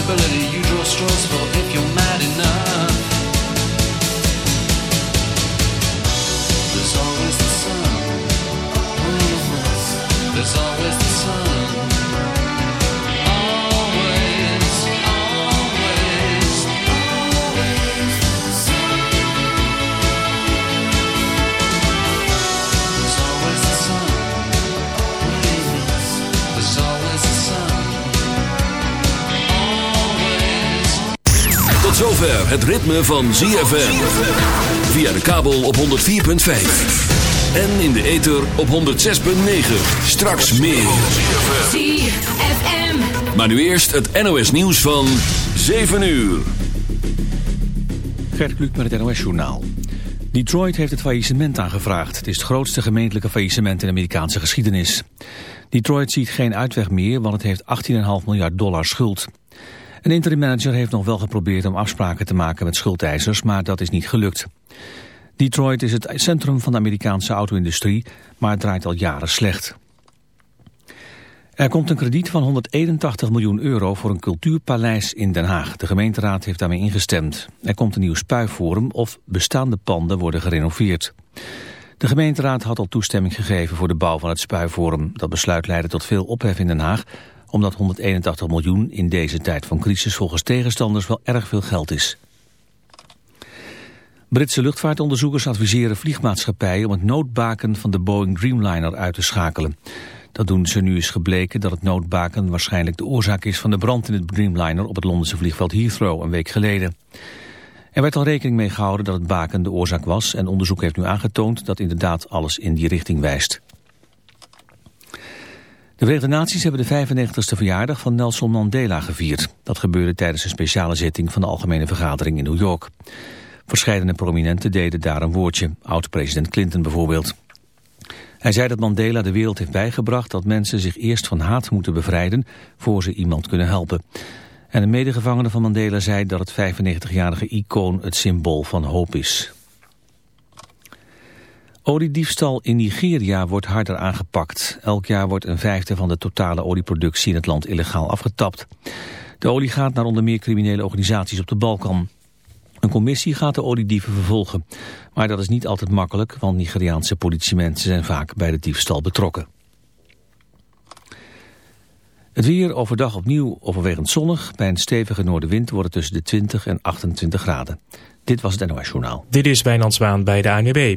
responsibility. You draw straws het ritme van ZFM. Via de kabel op 104.5. En in de ether op 106.9. Straks meer. ZFM. Maar nu eerst het NOS nieuws van 7 uur. Gert Kluk met het NOS-journaal. Detroit heeft het faillissement aangevraagd. Het is het grootste gemeentelijke faillissement in de Amerikaanse geschiedenis. Detroit ziet geen uitweg meer, want het heeft 18,5 miljard dollar schuld. Een interim manager heeft nog wel geprobeerd om afspraken te maken met schuldeisers, maar dat is niet gelukt. Detroit is het centrum van de Amerikaanse auto-industrie, maar het draait al jaren slecht. Er komt een krediet van 181 miljoen euro voor een cultuurpaleis in Den Haag. De gemeenteraad heeft daarmee ingestemd. Er komt een nieuw spuiforum of bestaande panden worden gerenoveerd. De gemeenteraad had al toestemming gegeven voor de bouw van het spuiforum. Dat besluit leidde tot veel ophef in Den Haag, omdat 181 miljoen in deze tijd van crisis volgens tegenstanders wel erg veel geld is. Britse luchtvaartonderzoekers adviseren vliegmaatschappijen om het noodbaken van de Boeing Dreamliner uit te schakelen. Dat doen ze nu is gebleken dat het noodbaken waarschijnlijk de oorzaak is van de brand in het Dreamliner op het Londense vliegveld Heathrow een week geleden. Er werd al rekening mee gehouden dat het baken de oorzaak was en onderzoek heeft nu aangetoond dat inderdaad alles in die richting wijst. De Verenigde Naties hebben de 95ste verjaardag van Nelson Mandela gevierd. Dat gebeurde tijdens een speciale zitting van de Algemene Vergadering in New York. Verscheidene prominenten deden daar een woordje, oud-president Clinton bijvoorbeeld. Hij zei dat Mandela de wereld heeft bijgebracht dat mensen zich eerst van haat moeten bevrijden voor ze iemand kunnen helpen. En een medegevangene van Mandela zei dat het 95-jarige icoon het symbool van hoop is. Oliediefstal in Nigeria wordt harder aangepakt. Elk jaar wordt een vijfde van de totale olieproductie in het land illegaal afgetapt. De olie gaat naar onder meer criminele organisaties op de Balkan. Een commissie gaat de oliedieven vervolgen. Maar dat is niet altijd makkelijk, want Nigeriaanse politiemensen zijn vaak bij de diefstal betrokken. Het weer overdag opnieuw overwegend zonnig. Bij een stevige noordenwind wordt het tussen de 20 en 28 graden. Dit was het NOS Journaal. Dit is Wijnand Zwaan bij de ANWB.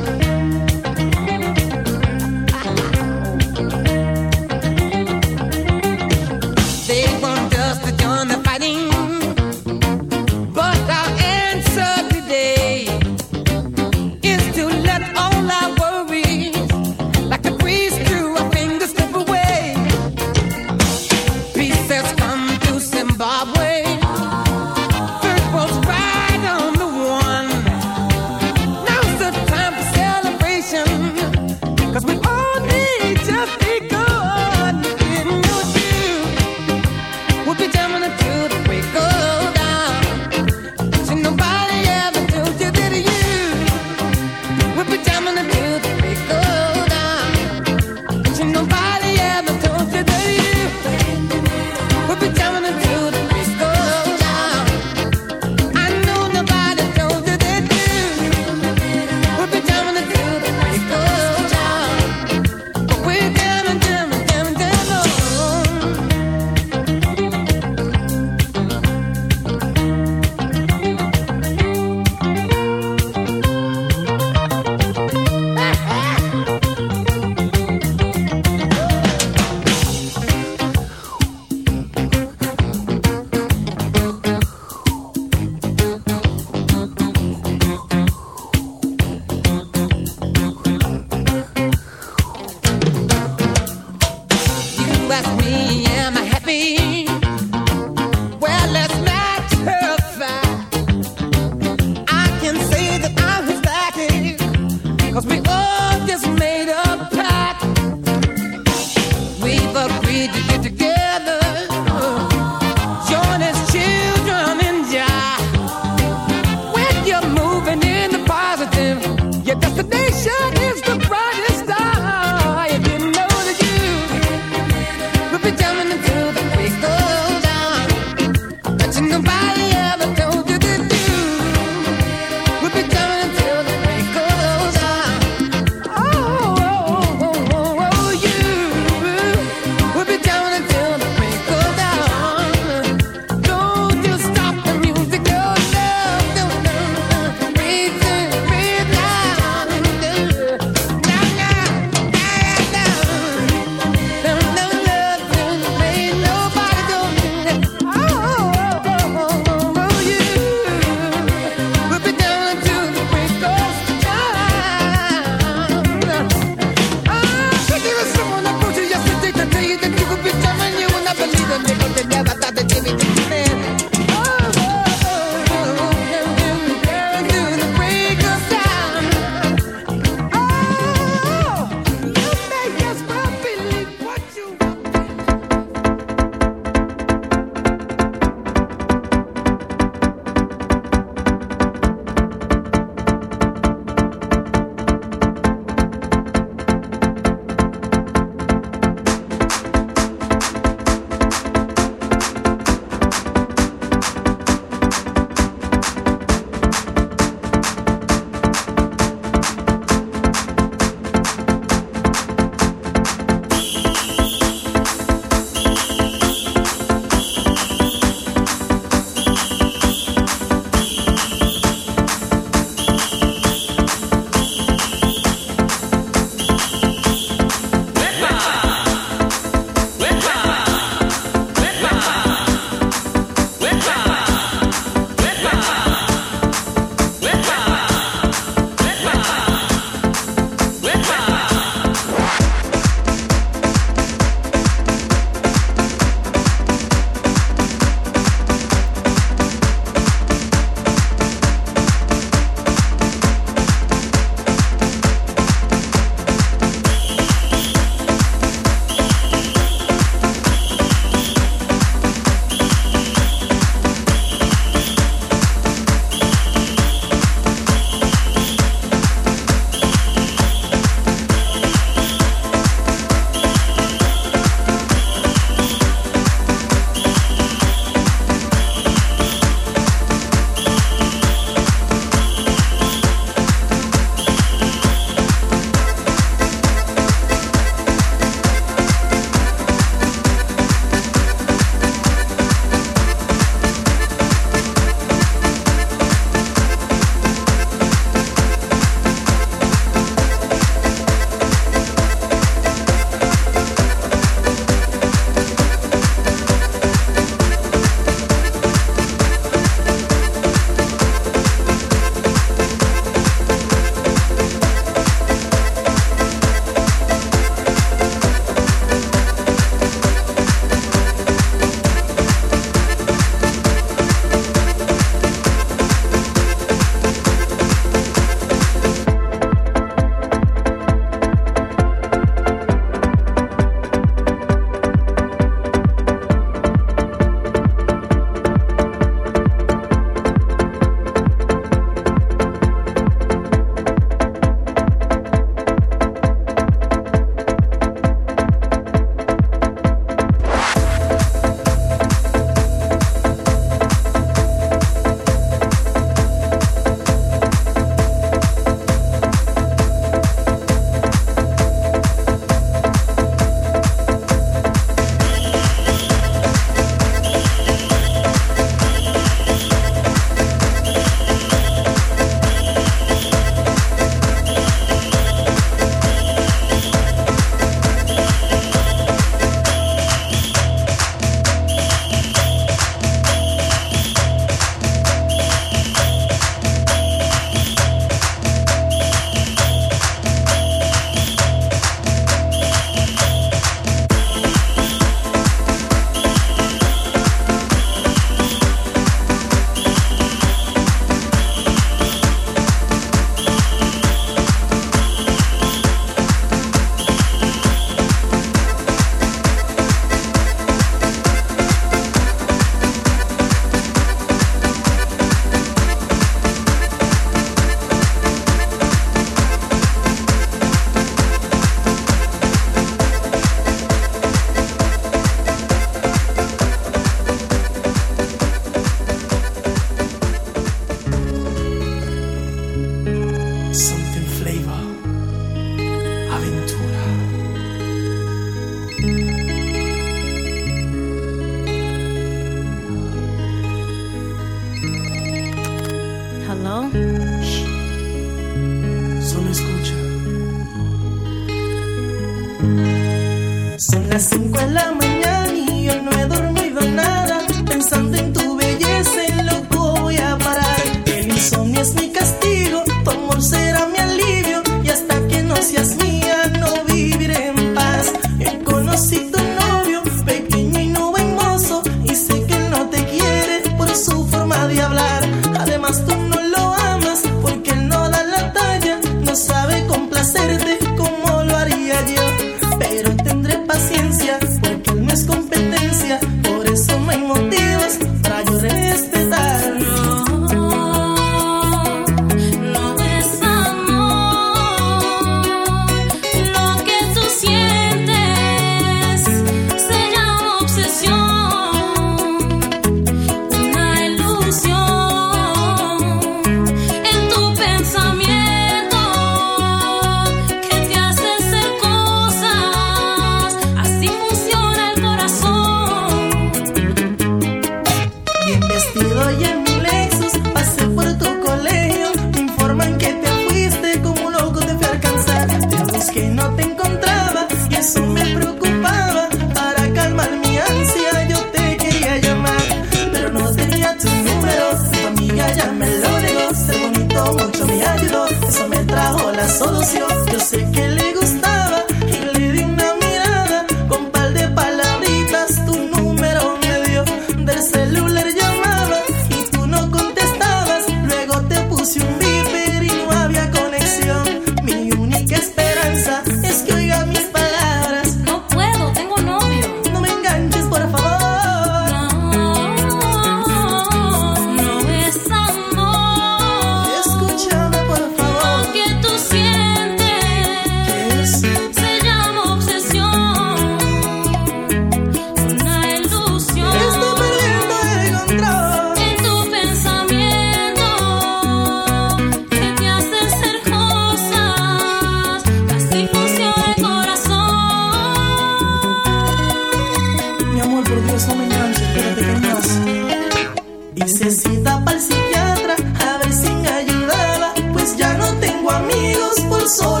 soul.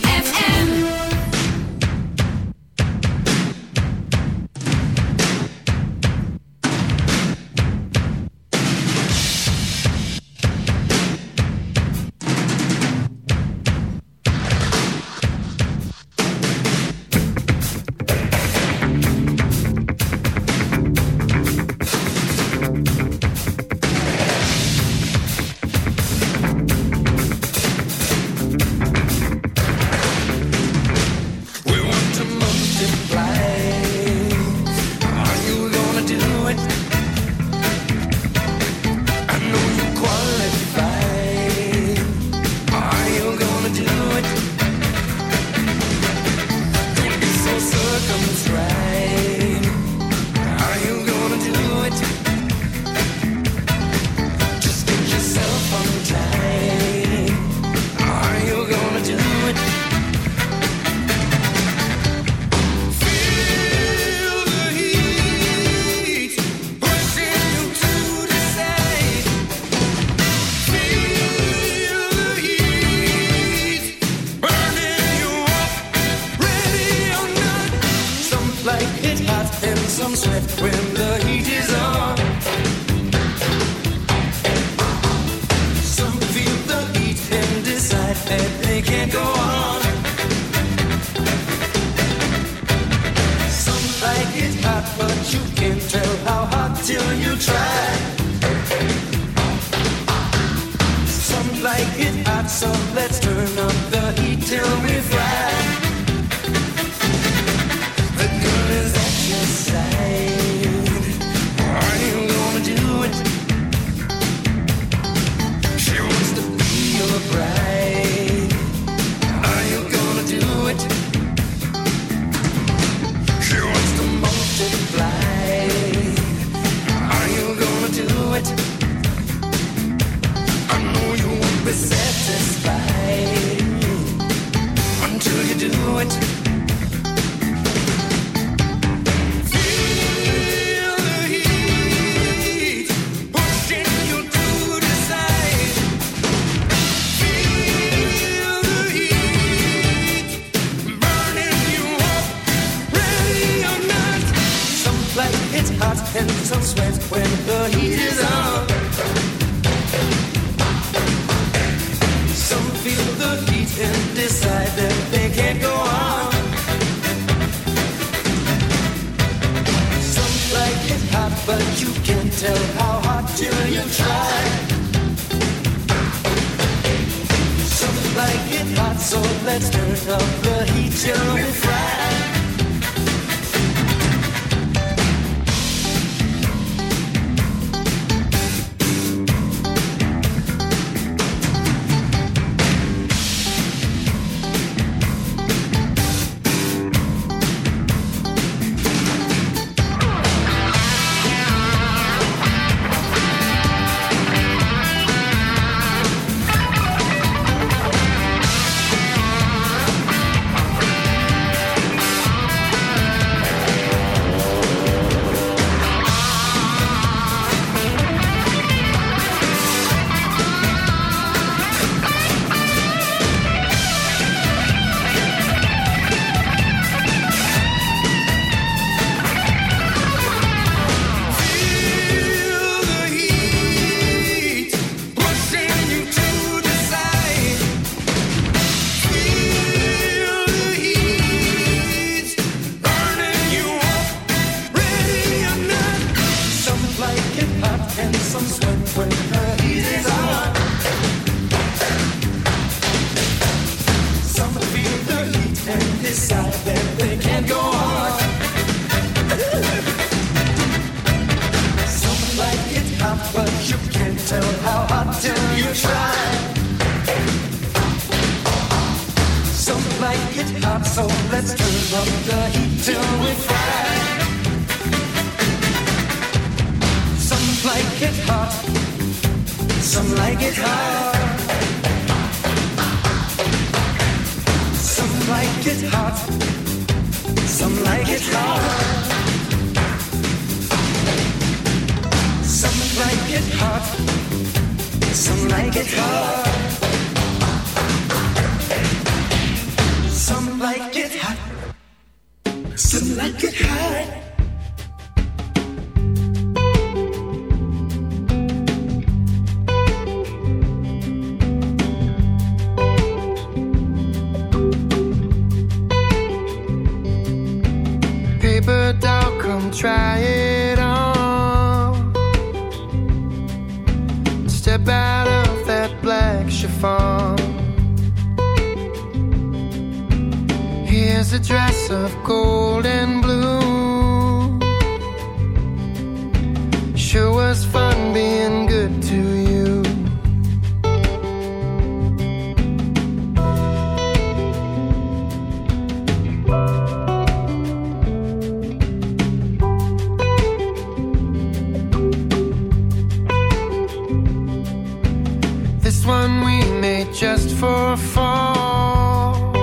This one we made just for fall.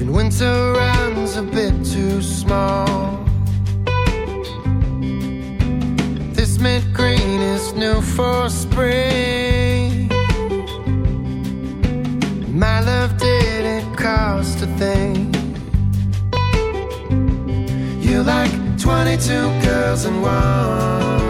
And winter rounds a bit too small. This mint green is new for spring. My love didn't cost a thing. You like 22 girls in one.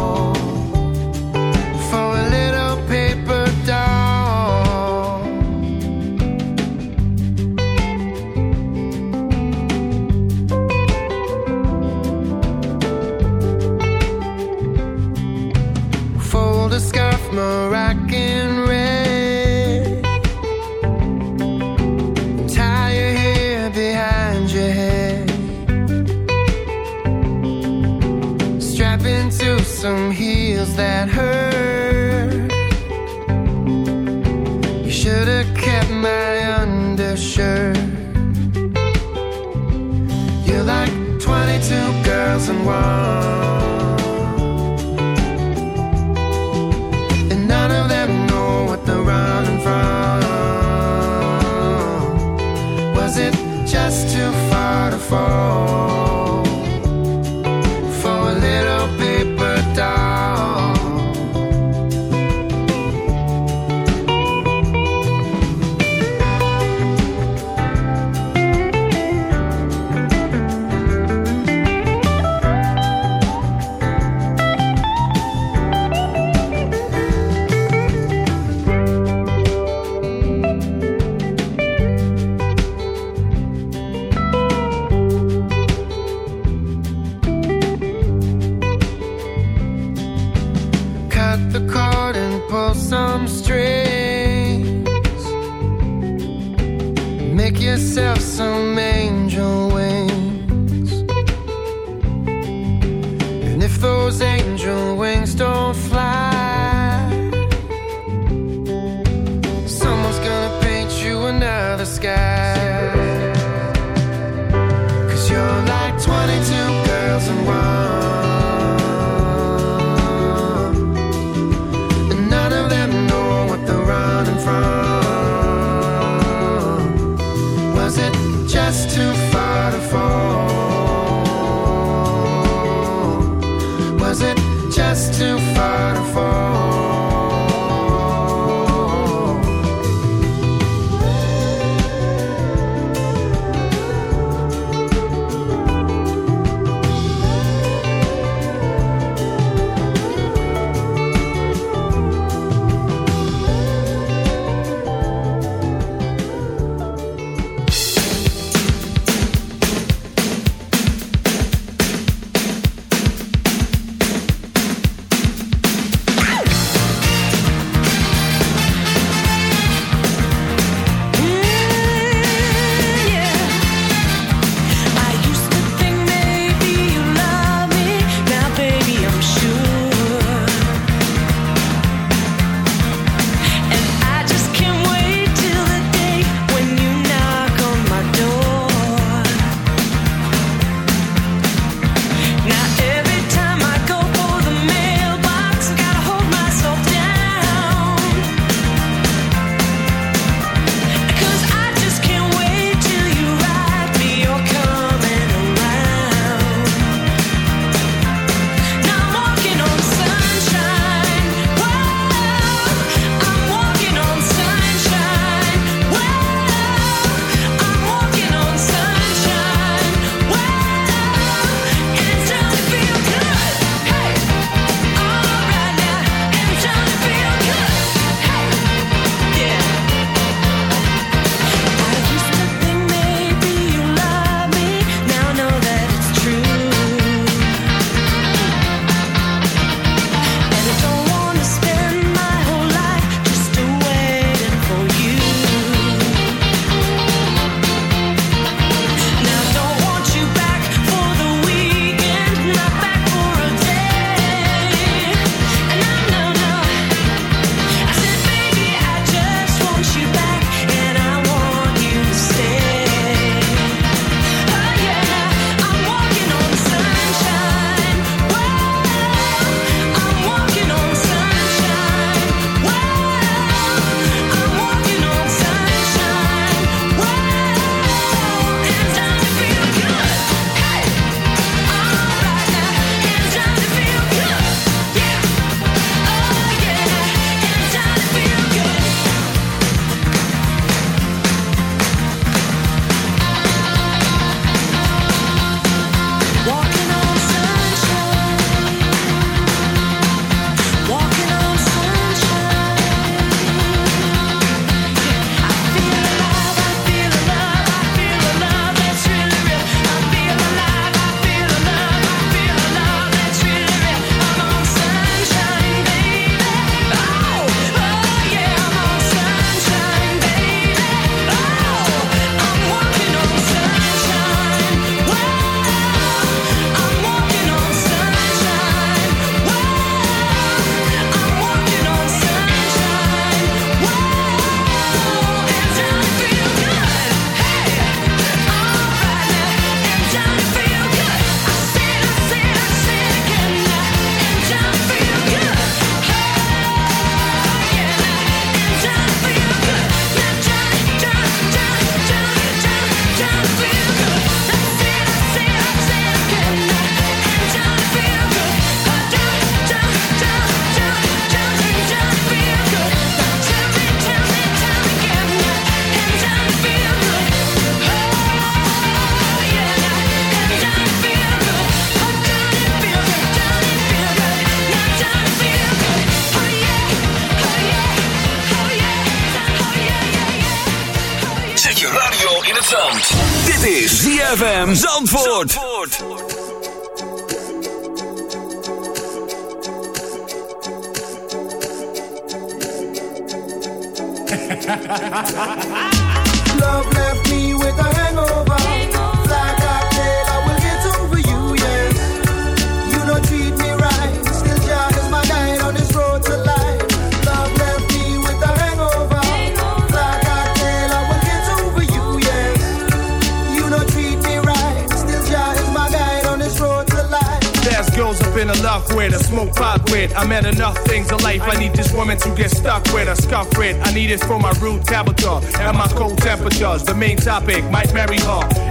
Love with, I smoke pot with. I met enough things in life. I need this woman to get stuck with, a scuff with. I need it for my rude character and my cold temperatures. The main topic might marry her.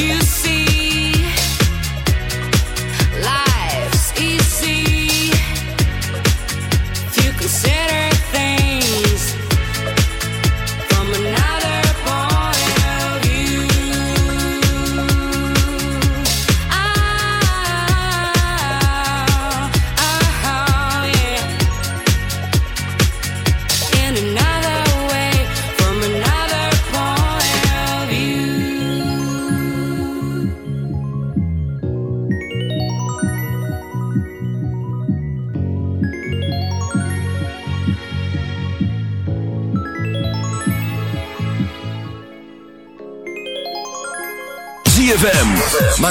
you see